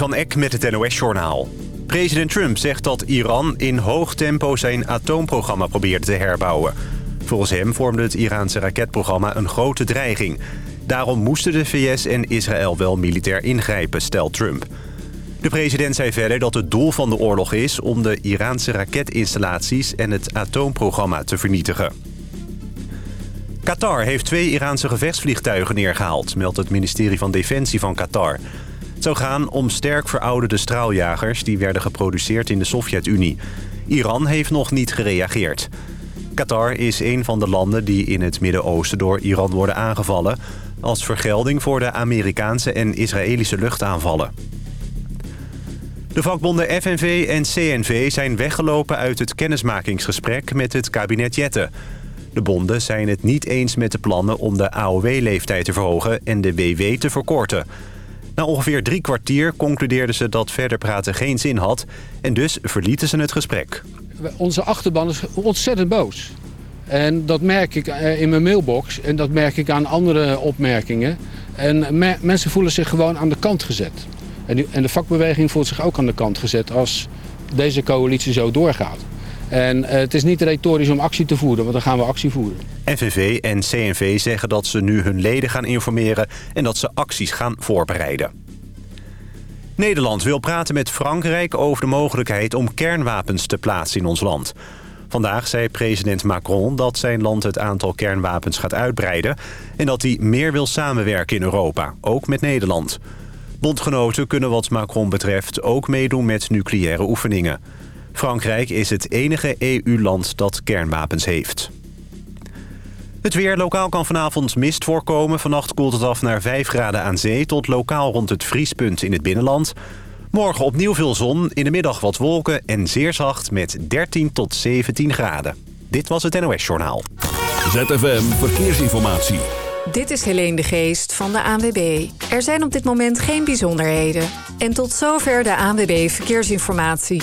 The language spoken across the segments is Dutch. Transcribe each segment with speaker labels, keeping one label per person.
Speaker 1: Van Eck met het NOS-journaal. President Trump zegt dat Iran in hoog tempo zijn atoomprogramma probeert te herbouwen. Volgens hem vormde het Iraanse raketprogramma een grote dreiging. Daarom moesten de VS en Israël wel militair ingrijpen, stelt Trump. De president zei verder dat het doel van de oorlog is... om de Iraanse raketinstallaties en het atoomprogramma te vernietigen. Qatar heeft twee Iraanse gevechtsvliegtuigen neergehaald... meldt het ministerie van Defensie van Qatar... Zou gaan om sterk verouderde straaljagers... die werden geproduceerd in de Sovjet-Unie. Iran heeft nog niet gereageerd. Qatar is een van de landen die in het Midden-Oosten door Iran worden aangevallen... als vergelding voor de Amerikaanse en Israëlische luchtaanvallen. De vakbonden FNV en CNV zijn weggelopen uit het kennismakingsgesprek met het kabinet Jette. De bonden zijn het niet eens met de plannen om de AOW-leeftijd te verhogen en de WW te verkorten... Na ongeveer drie kwartier concludeerden ze dat verder praten geen zin had... en dus verlieten ze het gesprek.
Speaker 2: Onze achterban is ontzettend boos. En dat merk ik eh, in mijn mailbox en dat merk ik aan andere opmerkingen. En mensen voelen zich gewoon aan de kant gezet. En, en de vakbeweging voelt zich ook aan de kant gezet als deze coalitie zo doorgaat. En eh, het is niet retorisch om actie te voeren, want dan gaan we actie voeren.
Speaker 1: FNV en CNV zeggen dat ze nu hun leden gaan informeren... en dat ze acties gaan voorbereiden. Nederland wil praten met Frankrijk over de mogelijkheid om kernwapens te plaatsen in ons land. Vandaag zei president Macron dat zijn land het aantal kernwapens gaat uitbreiden... en dat hij meer wil samenwerken in Europa, ook met Nederland. Bondgenoten kunnen wat Macron betreft ook meedoen met nucleaire oefeningen. Frankrijk is het enige EU-land dat kernwapens heeft. Het weer lokaal kan vanavond mist voorkomen. Vannacht koelt het af naar 5 graden aan zee... tot lokaal rond het vriespunt in het binnenland. Morgen opnieuw veel zon, in de middag wat wolken... en zeer zacht met 13 tot 17 graden. Dit was het NOS Journaal.
Speaker 3: ZFM Verkeersinformatie.
Speaker 4: Dit is Helene de Geest van de ANWB. Er zijn op dit moment geen bijzonderheden. En tot zover de ANWB Verkeersinformatie.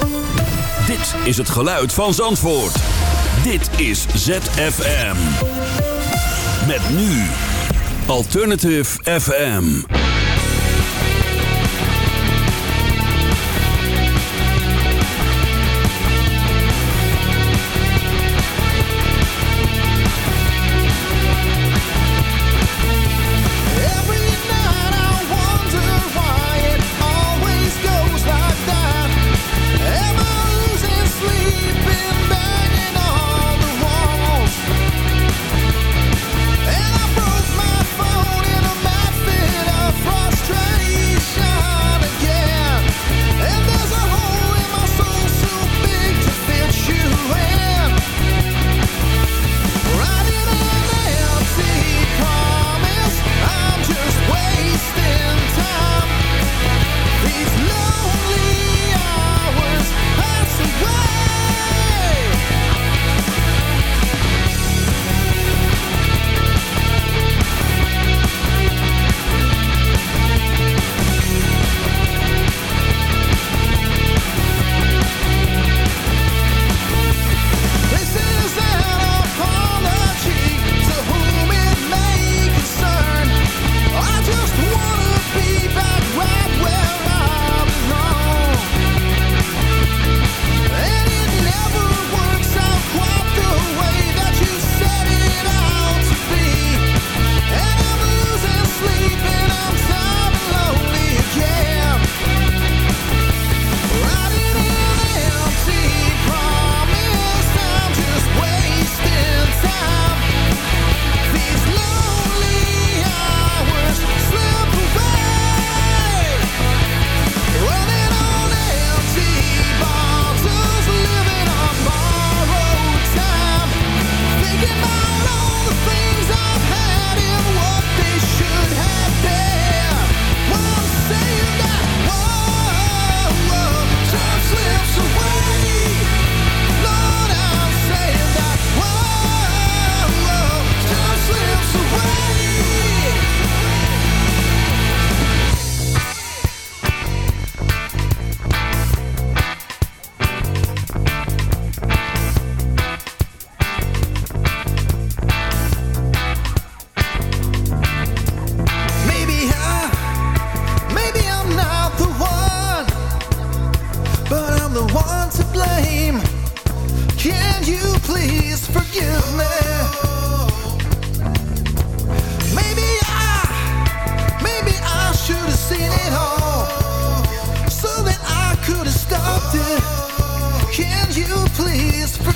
Speaker 3: Is het geluid van Zandvoort. Dit is ZFM. Met nu Alternative FM.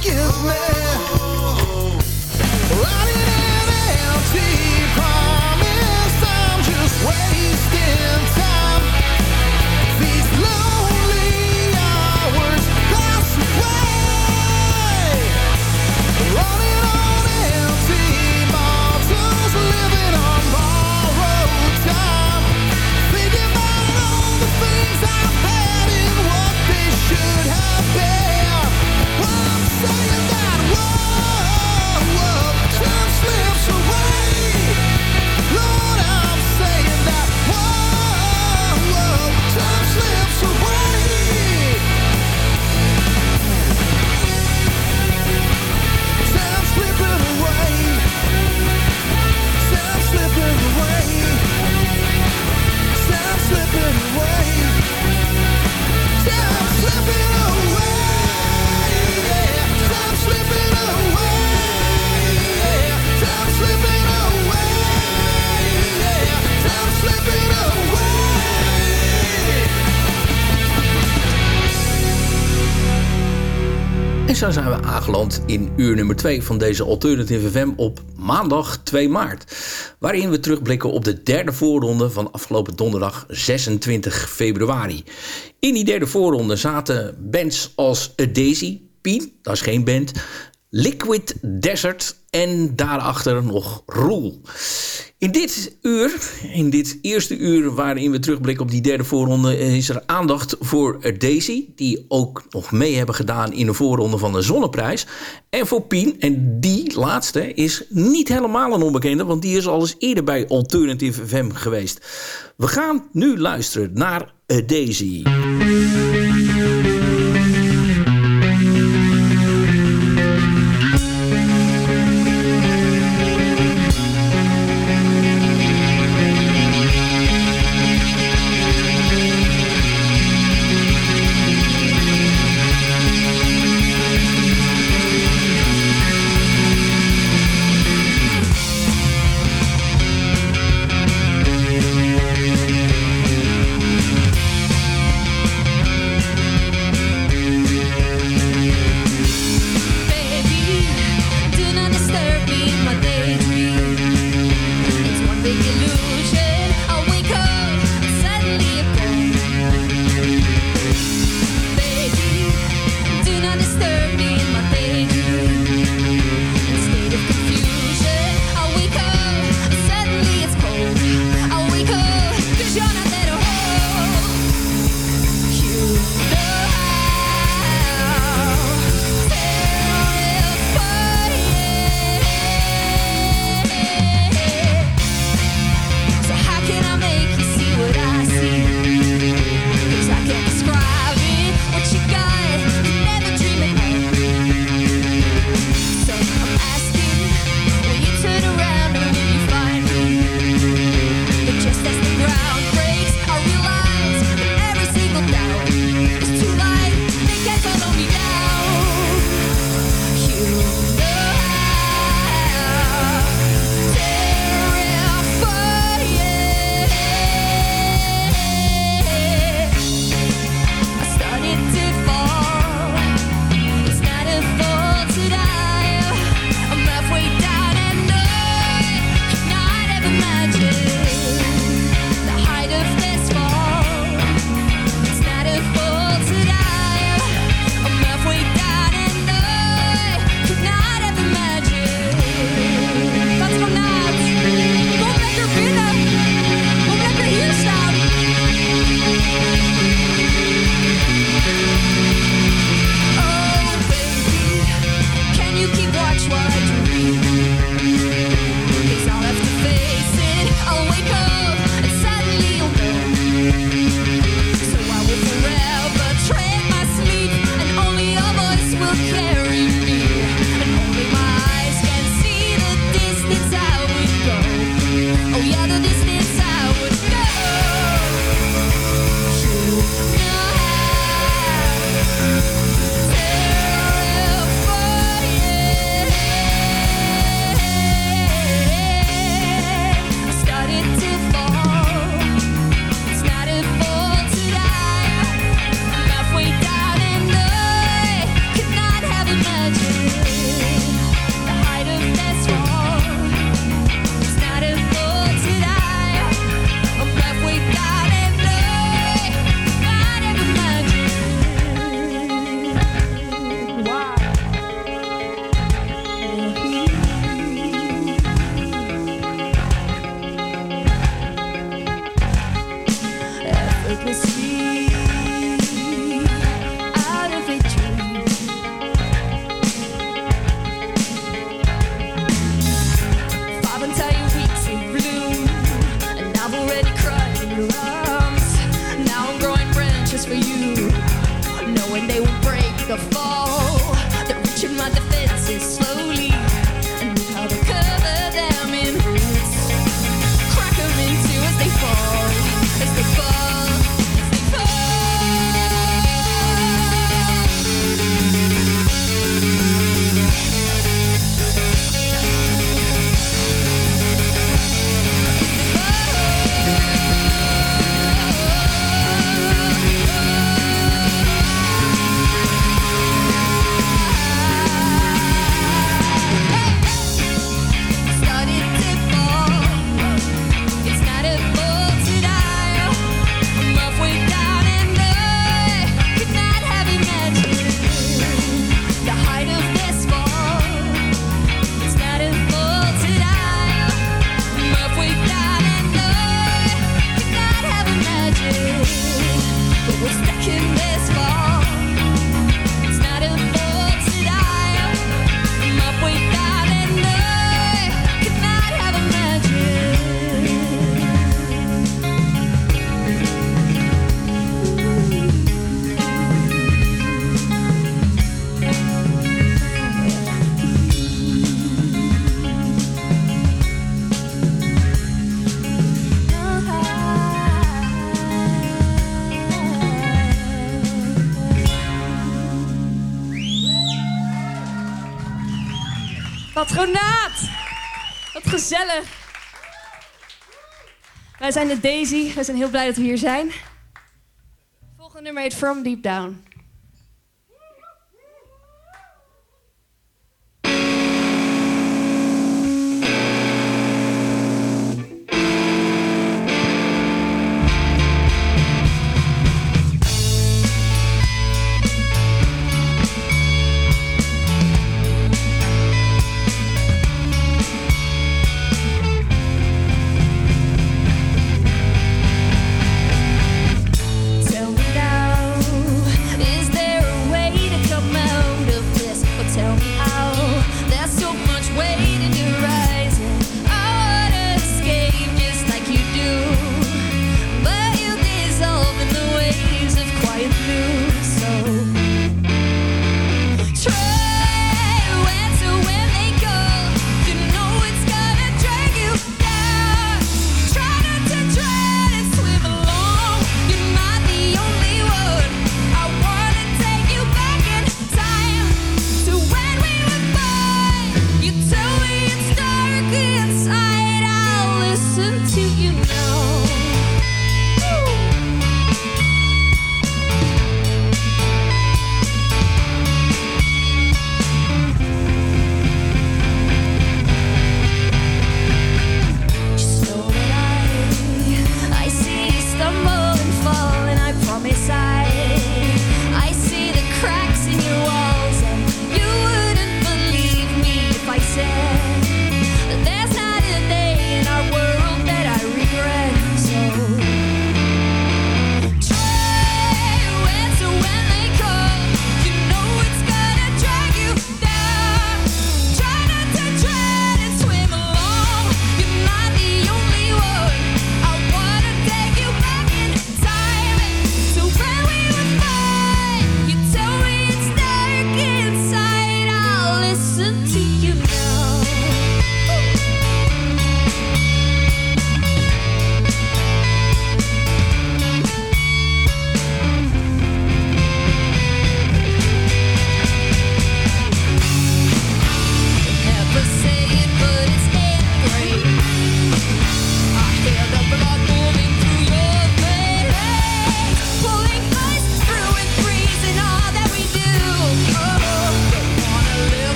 Speaker 5: give me running an empty car. Zo zijn we aangeland in uur nummer 2 van deze Alternative FM op maandag 2 maart. Waarin we terugblikken op de derde voorronde van afgelopen donderdag 26 februari. In die derde voorronde zaten bands als A Daisy, Pien, dat is geen band, Liquid Desert en daarachter nog Roel. In dit uur, in dit eerste uur waarin we terugblikken op die derde voorronde... is er aandacht voor Daisy, die ook nog mee hebben gedaan in de voorronde van de Zonneprijs. En voor Pien, en die laatste is niet helemaal een onbekende... want die is al eens eerder bij Alternative FM geweest. We gaan nu luisteren naar Daisy.
Speaker 6: business Patronaat! Wat gezellig. Wij zijn de Daisy. We zijn heel blij dat we hier zijn. Volgende nummer heet From Deep Down.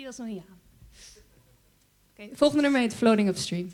Speaker 6: Die was nog niet aan. Okay, volgende nummer heet Floating Upstream.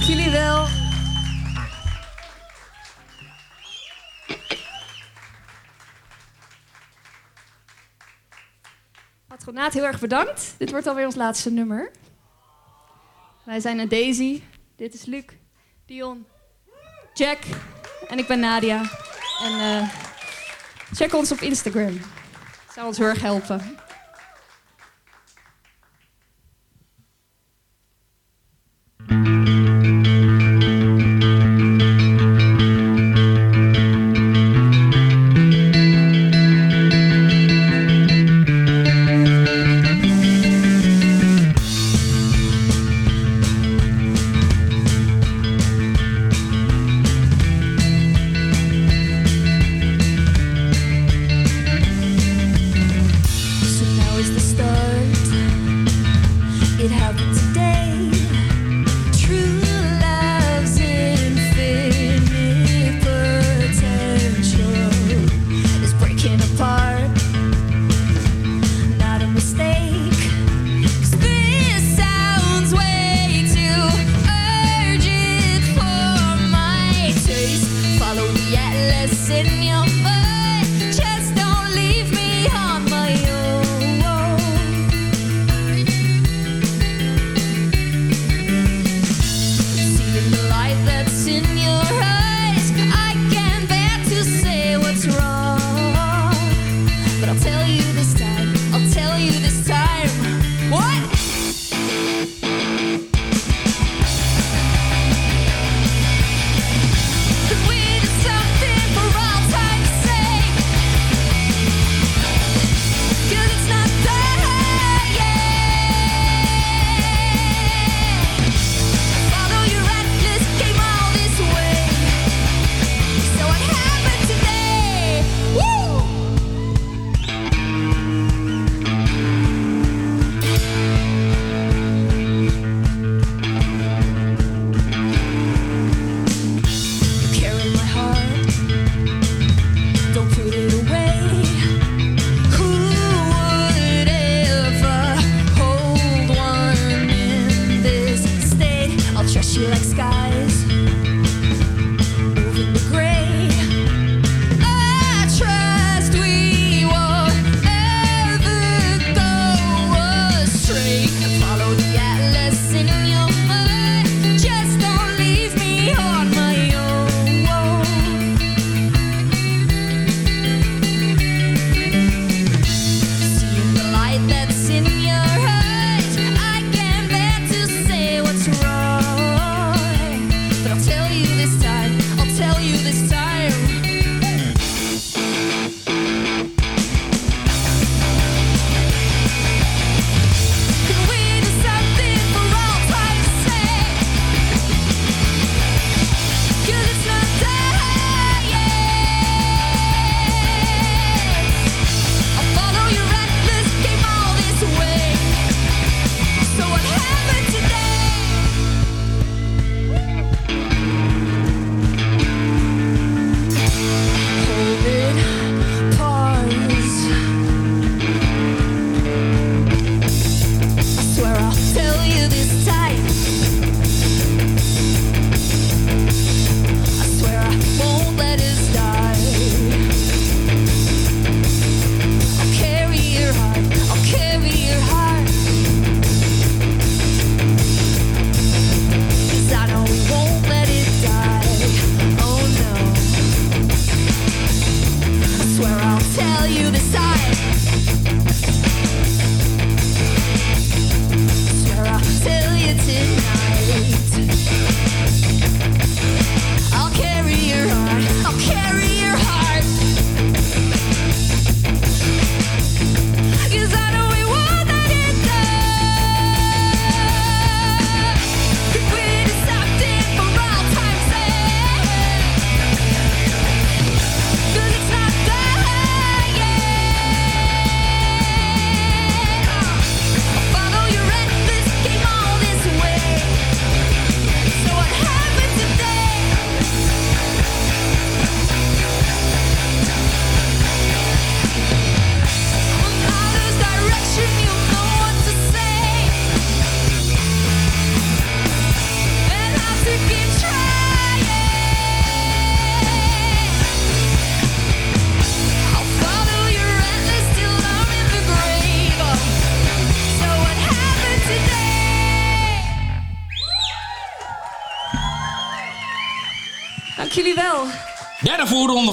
Speaker 6: Dank jullie wel. Patronaat, heel erg bedankt. Dit wordt alweer ons laatste nummer. Wij zijn Daisy. Dit is Luc, Dion, Jack en ik ben Nadia. En eh, check ons op Instagram. Dat zou ons heel erg helpen.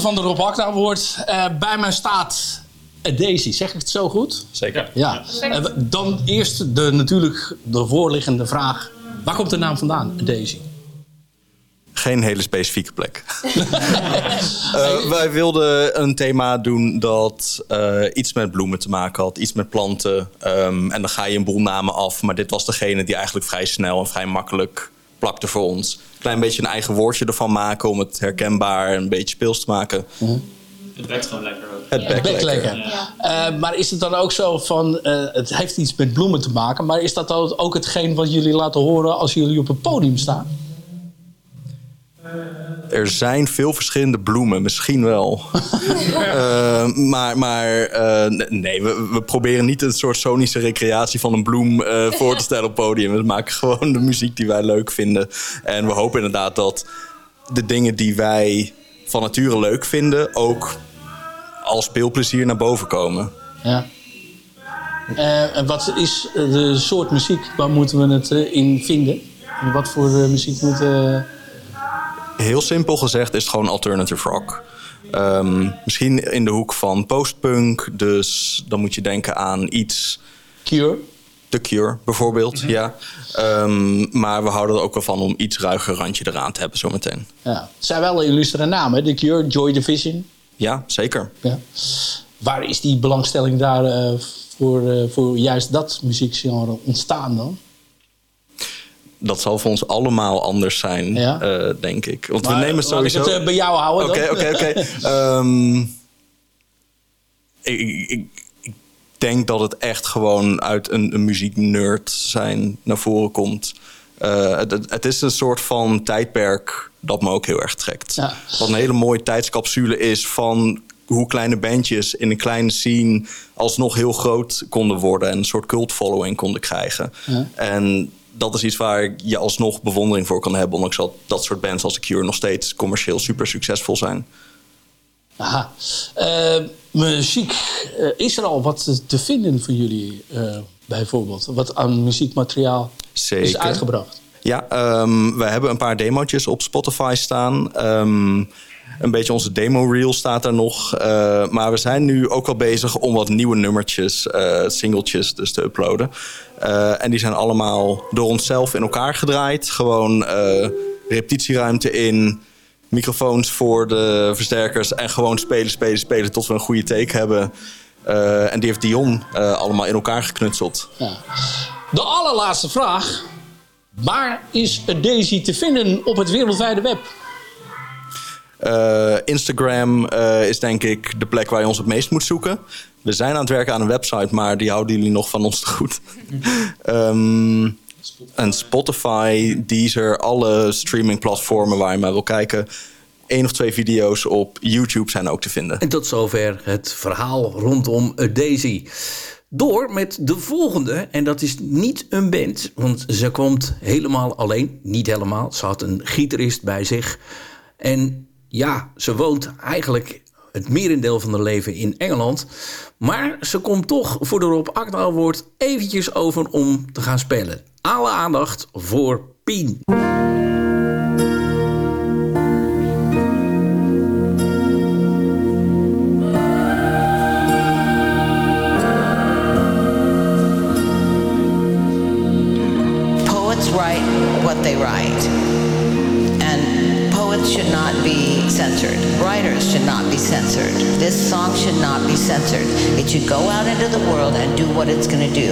Speaker 5: Van de Rob Award. Eh, bij mij staat Daisy. Zeg ik het zo goed?
Speaker 7: Zeker.
Speaker 5: Ja. Eh, dan eerst de, natuurlijk de voorliggende vraag. Waar komt de naam vandaan, Daisy?
Speaker 7: Geen hele specifieke plek. Eh, wij wilden een thema doen dat eh, iets met bloemen te maken had, iets met planten. Ehm, en dan ga je een boel namen af. Maar dit was degene die eigenlijk vrij snel en vrij makkelijk plakte voor ons. Klein beetje een eigen woordje ervan maken om het herkenbaar en een beetje speels te maken.
Speaker 8: Het werkt gewoon lekker ook.
Speaker 7: Het bekt
Speaker 5: Bek
Speaker 7: lekker.
Speaker 5: lekker. Eh, maar is het dan ook zo van, eh, het heeft iets met bloemen te maken, maar is dat dan ook hetgeen wat jullie laten horen als jullie op het podium staan?
Speaker 7: Er zijn veel verschillende bloemen, misschien wel. Eh, maar maar eh, nee, we, we proberen niet een soort sonische recreatie van een bloem eh, voor te stellen op het podium. We maken gewoon de muziek die wij leuk vinden. En we hopen inderdaad dat de dingen die wij van nature leuk vinden... ook als speelplezier naar boven komen.
Speaker 5: Ja. En wat is de soort muziek, waar moeten we het in vinden? En wat voor muziek moet...
Speaker 7: Heel simpel gezegd is het gewoon alternative rock. Ehm, misschien in de hoek van postpunk. Dus dan moet je denken aan iets...
Speaker 5: Cure?
Speaker 7: The Cure bijvoorbeeld, ja. Ehm, maar we houden er ook wel van om iets ruiger randje eraan te hebben zometeen.
Speaker 5: Ja. Het zijn wel illustere namen, The Cure, Joy Division.
Speaker 7: Ja, zeker.
Speaker 5: Ja. Waar is die belangstelling daar eh, voor, eh, voor juist dat muziekgenre ontstaan dan?
Speaker 7: Dat zal voor ons allemaal anders zijn,
Speaker 5: Ja.
Speaker 7: eh, denk ik. Want
Speaker 5: Maar
Speaker 7: we nemen
Speaker 5: laat ik
Speaker 7: sowieso...
Speaker 5: het, bij jou houden.
Speaker 7: Oké, oké, oké. Ehm, ik, denk dat het echt gewoon uit een, een muzieknerd zijn naar voren komt. Eh, het, het- het is een soort van tijdperk dat me ook heel erg trekt.
Speaker 5: Ja.
Speaker 7: Wat een hele mooie tijdscapsule is van hoe kleine bandjes in een kleine scene alsnog heel groot konden worden en een soort cult following konden krijgen.
Speaker 5: Ja.
Speaker 7: En dat is iets waar je alsnog bewondering voor kan hebben, ondanks dat dat soort bands als The Cure nog steeds commercieel super succesvol zijn.
Speaker 5: Aha. Eh, muziek, eh, is er al wat te- vinden voor jullie eh, bijvoorbeeld? Wat aan muziekmateriaal
Speaker 7: Zeker.
Speaker 5: is uitgebracht?
Speaker 7: Ja, ehm, we hebben een paar demootjes op Spotify staan. Ehm, een beetje onze demo-reel staat er nog. Eh, maar we zijn nu ook al bezig om wat nieuwe nummertjes, eh singeltjes dus te uploaden. Eh, en die zijn allemaal door onszelf in elkaar gedraaid. Gewoon repetitieruimte in, microfoons voor de versterkers... en gewoon spelen, spelen, spelen tot we een goede take hebben. En die heeft Dion allemaal in elkaar geknutseld.
Speaker 5: Ja. De allerlaatste vraag. Waar is Daisy te vinden op het wereldwijde web?
Speaker 7: Eh, Instagram eh, is denk ik de plek waar je ons het meest moet zoeken. We zijn aan het werken aan een website, maar die houden jullie nog van ons te goed. Ehm, en Spotify, Deezer, alle streamingplatformen waar je maar wil kijken. Eén of twee video's op YouTube zijn ook te vinden.
Speaker 5: En tot zover het verhaal rondom A Daisy. Door met de volgende, en dat is niet een band, want ze komt helemaal alleen. Niet helemaal, ze had een gitarist bij zich. En ja, ze woont eigenlijk het merendeel van haar leven in Engeland. Maar ze komt toch voor de Rob Award eventjes over om te gaan spelen. Alle aandacht voor Pien.
Speaker 9: Poets write what they write. Should not be censored. Writers should not be censored. This song should not be censored. It should go out into the world and do what it's going to do.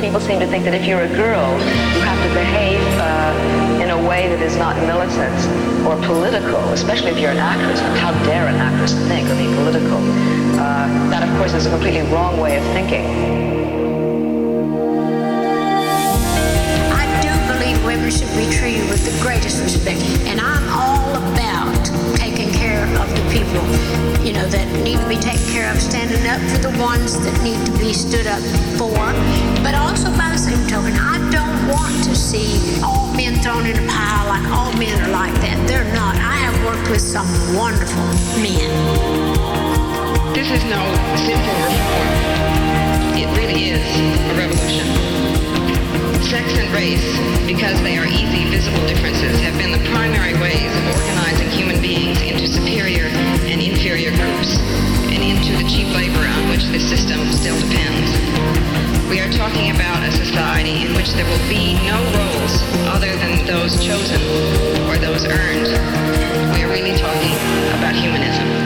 Speaker 10: People seem to think that if you're a girl, you have to behave uh, in a way that is not militant or political, especially if you're an actress. How dare an actress think or be political? Uh, that, of course, is a completely wrong way of thinking.
Speaker 11: Should be treated with the greatest respect, and I'm all about taking care of the people, you know, that need to be taken care of, standing up for the ones that need to be stood up for. But also, by the same token, I don't want to see all men thrown in a pile like all men are like that. They're not. I have worked with some wonderful men.
Speaker 12: This is no simple reform. It really is a revolution. Sex and race, because they are easy, visible differences, have been the primary ways of organizing
Speaker 13: human beings into superior and inferior groups, and into the cheap labor on which this system still depends. We are talking about a society in which there will be no roles other than those chosen or those earned. We are
Speaker 14: really talking about humanism.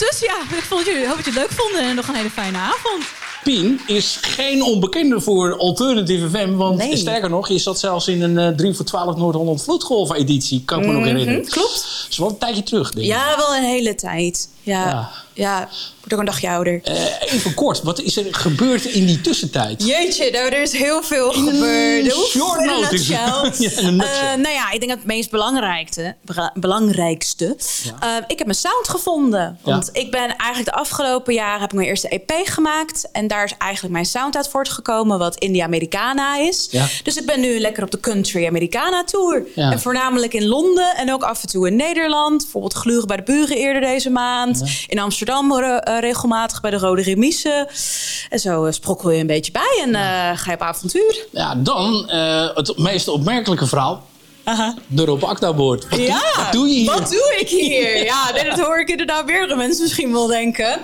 Speaker 14: Dus. Ja, ik vond jullie, hoop dat jullie het leuk vonden en nog een hele fijne avond.
Speaker 5: Pien is geen onbekende voor Alternative FM. Want
Speaker 14: Nee.
Speaker 5: sterker nog, je zat zelfs in een eh 3 voor 12 Noord-Holland Vloedgolf editie. Kan ik me nog
Speaker 14: Mhm,
Speaker 5: herinneren.
Speaker 14: klopt.
Speaker 5: Dat is wel een tijdje terug, denk ik.
Speaker 14: Ja, wel een hele tijd. Ja,
Speaker 5: Ja.
Speaker 14: ja. ik word ook een dagje ouder.
Speaker 5: Eh, even kort, wat is er gebeurd in die tussentijd?
Speaker 14: Jeetje, nou, er is heel veel gebeurd. Oef,
Speaker 5: short
Speaker 14: in
Speaker 5: notice. Ja, in.
Speaker 14: Eh, nou ja, ik denk dat het meest belangrijkste, belangrijkste eh, ik heb mijn sound gevonden.
Speaker 5: Ja.
Speaker 14: Want ik ben eigenlijk de afgelopen jaren heb ik mijn eerste EP gemaakt. En daar is eigenlijk mijn sound uit voortgekomen, wat India Americana is.
Speaker 5: Ja.
Speaker 14: Dus ik ben nu lekker op de Country Americana Tour.
Speaker 5: Ja.
Speaker 14: En voornamelijk in Londen en ook af en toe in Nederland. Bijvoorbeeld Gluren bij de Buren eerder deze maand. In Amsterdam eh, regelmatig bij de Rode Remise. En zo eh, sprokkel je een beetje bij en ga je op avontuur.
Speaker 5: Ja, dan het meest opmerkelijke verhaal. De Rob Akda boord. Wat,
Speaker 14: ja,
Speaker 5: doe, wat doe je hier?
Speaker 14: Wat doe ik hier? Ja, nee, dat hoor ik inderdaad meerdere mensen misschien wel denken.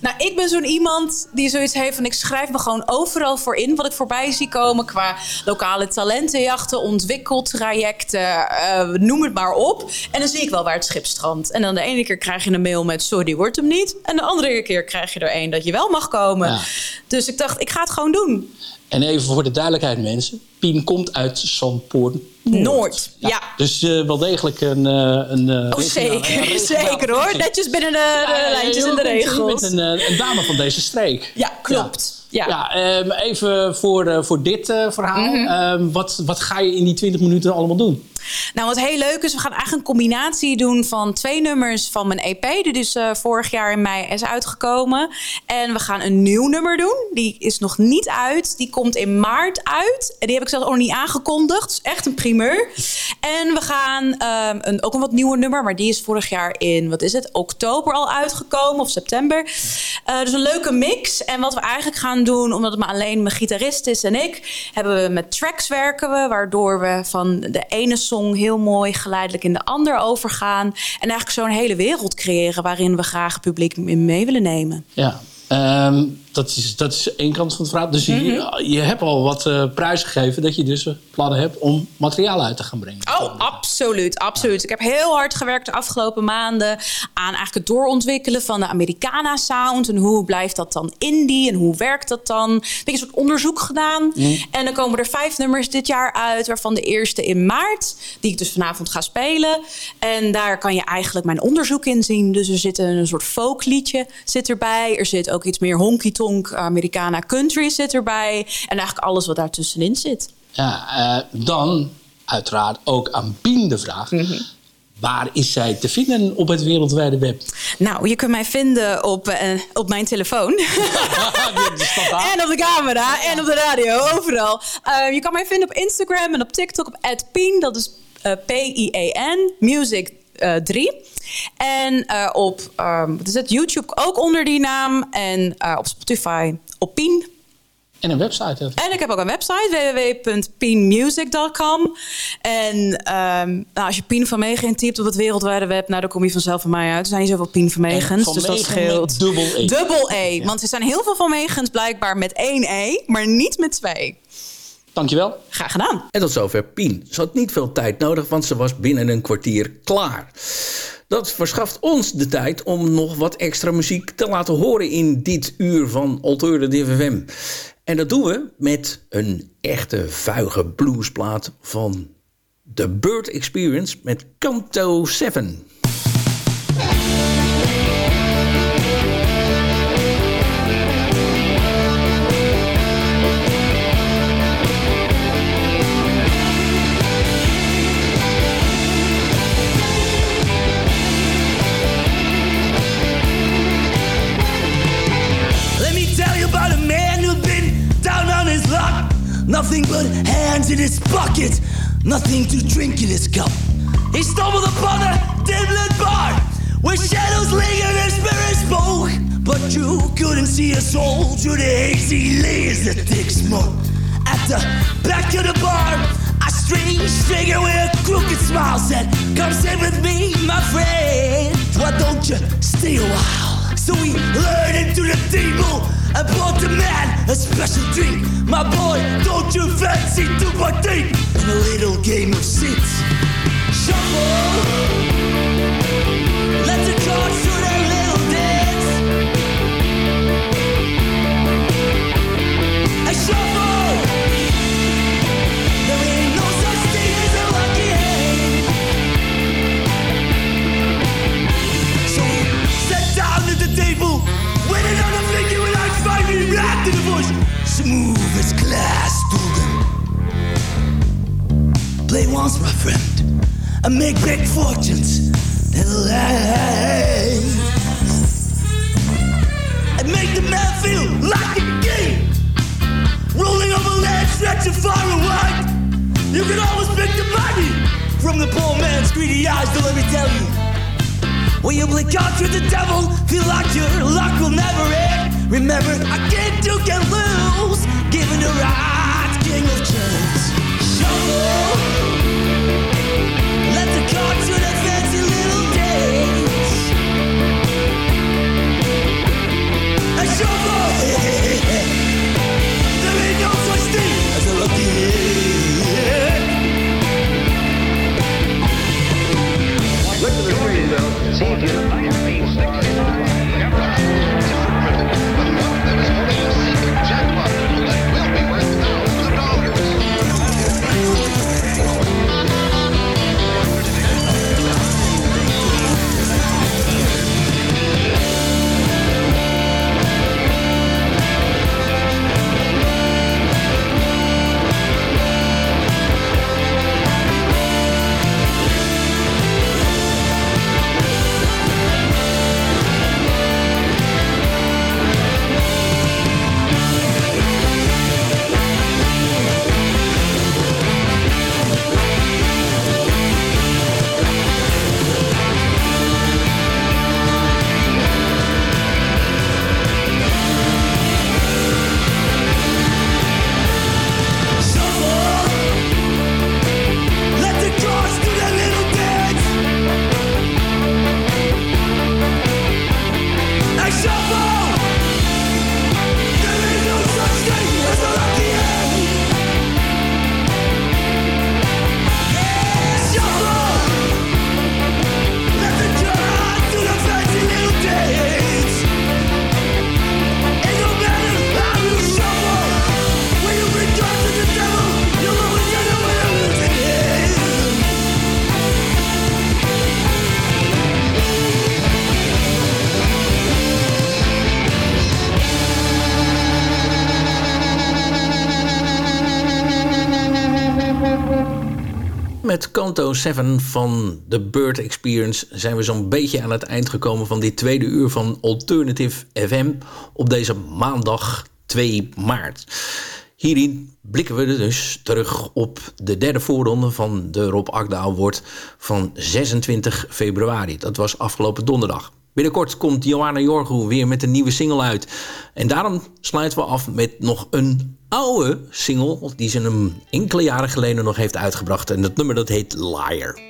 Speaker 14: Nou, ik ben zo'n iemand die zoiets heeft van... ik schrijf me gewoon overal voor in wat ik voorbij zie komen... qua lokale talentenjachten, ontwikkeltrajecten, eh, noem het maar op. En dan zie ik wel waar het schip strandt. En dan de ene keer krijg je een mail met... sorry, wordt hem niet. En de andere keer krijg je er een dat je wel mag komen.
Speaker 5: Ja.
Speaker 14: Dus ik dacht, ik ga het gewoon doen.
Speaker 5: En even voor de duidelijkheid, mensen. Pien komt uit Zandpoort
Speaker 14: Noord, ja.
Speaker 5: Dus eh, wel degelijk een... eh, een eh,
Speaker 14: Oh, zeker,
Speaker 5: een
Speaker 14: zeker hoor. Netjes binnen de,
Speaker 5: Ja,
Speaker 14: lijntjes
Speaker 5: je
Speaker 14: en de regels.
Speaker 5: Met een, een dame van deze streek.
Speaker 14: Ja, klopt. Ja.
Speaker 5: Ja, ehm, even voor, voor dit verhaal.
Speaker 14: Mhm.
Speaker 5: Ehm, wat, wat ga je in die 20 minuten allemaal doen?
Speaker 14: Nou, wat heel leuk is, we gaan eigenlijk een combinatie doen van twee nummers van mijn EP. Die dus eh, vorig jaar in mei is uitgekomen. En we gaan een nieuw nummer doen. Die is nog niet uit. Die komt in maart uit. En die heb ik zelfs nog niet aangekondigd. Is echt een primeur. En we gaan ehm, een, ook een wat nieuwer nummer. Maar die is vorig jaar in, wat is het, oktober al uitgekomen. Of september. Eh, dus een leuke mix. En wat we eigenlijk gaan doen, omdat het maar alleen mijn gitarist is en ik... hebben we met tracks werken we. Waardoor we van de ene heel mooi geleidelijk in de ander overgaan. En eigenlijk zo'n hele wereld creëren... waarin we graag publiek mee willen nemen.
Speaker 5: Ja, ehm, dat, is, dat is één kant van het verhaal. Dus
Speaker 14: Mhm.
Speaker 5: je, je hebt al wat eh prijs gegeven dat je dus eh, plannen hebt om materiaal uit te gaan brengen.
Speaker 14: Oh, absoluut, absoluut. Ik heb heel hard gewerkt de afgelopen maanden aan eigenlijk het doorontwikkelen van de Americana sound. En hoe blijft dat dan indie en hoe werkt dat dan? Ik heb een soort onderzoek gedaan. En dan komen er vijf nummers dit jaar uit, waarvan de eerste in maart, die ik dus vanavond ga spelen. En daar kan je eigenlijk mijn onderzoek in zien. Dus er zit een soort folkliedje zit erbij. Er zit ook iets meer honky-tonk Americana country zit erbij. En eigenlijk alles wat daartussenin zit.
Speaker 5: Ja, eh, dan uiteraard ook aan Pien de vraag.
Speaker 14: Mhm.
Speaker 5: Waar is zij te vinden op het wereldwijde web?
Speaker 14: Nou, je kunt mij vinden op, eh, op mijn telefoon. en op de camera en op de radio, overal. Eh, je kan mij vinden op Instagram en op TikTok op @pien. Dat is eh, P-I-E-N, music 3. En eh, op wat is het, YouTube ook onder die naam. En eh, op Spotify op Pien.
Speaker 5: En een website.
Speaker 14: En ik heb ook een website, www.pienmusic.com. En ehm, nou, als je Pien van Meegen intypt op het wereldwijde web... Nou, dan kom je vanzelf van mij uit. Er zijn niet zoveel Pien van Meegens,
Speaker 5: En
Speaker 14: dus dat scheelt.
Speaker 5: dubbel E.
Speaker 14: Dubbel E. Want er zijn heel veel van Meegens blijkbaar met één E... maar niet met twee.
Speaker 5: Dankjewel.
Speaker 14: Graag gedaan.
Speaker 5: En tot zover Pien. Ze had niet veel tijd nodig, want ze was binnen een kwartier klaar. Dat verschaft ons de tijd om nog wat extra muziek te laten horen in dit uur van Alternative FM. En dat doen we met een echte vuige bluesplaat van The Bird Experience met Canto 7.
Speaker 15: In his pocket, nothing to drink in his cup. He stumbled upon a dim-lit bar where shadows lingered and spirits spoke. But you couldn't see a soul through the hazy layers of thick smoke. At the back of the bar, a strange figure with a crooked smile said, Come sit with me, my friend. Why don't you stay a while? So we lured into the table I bought the man a special drink. My boy, don't you fancy to partake in a little game of seats? Shuffle. Let the cards do their little dance. And shuffle. There ain't no such thing as a lucky hand. So we sat down at the table, waited on a figure smooth as glass Dugan. Play once, my friend, and make big fortunes that last. And make the man feel like a king. Rolling over land, stretching far and wide. You can always pick the money from the poor man's greedy eyes, so let me tell you. When you blink out through the devil, feel like your luck will never end. Remember, I can't do can lose, given the right king of chance. Shuffle, let the cards with a fancy little dance. A shuffle, there ain't no such thing as a lucky.
Speaker 16: Look at the screen, though. See if you
Speaker 5: Met Kanto 7 van The Bird Experience zijn we zo'n beetje aan het eind gekomen van dit tweede uur van Alternative FM op deze maandag 2 maart. Hierin blikken we dus terug op de derde voorronde van de Rob Akda Award van 26 februari. Dat was afgelopen donderdag. Binnenkort komt Johanna Jorgo weer met een nieuwe single uit. En daarom sluiten we af met nog een oude single... die ze een enkele jaren geleden nog heeft uitgebracht. En dat nummer dat heet Liar.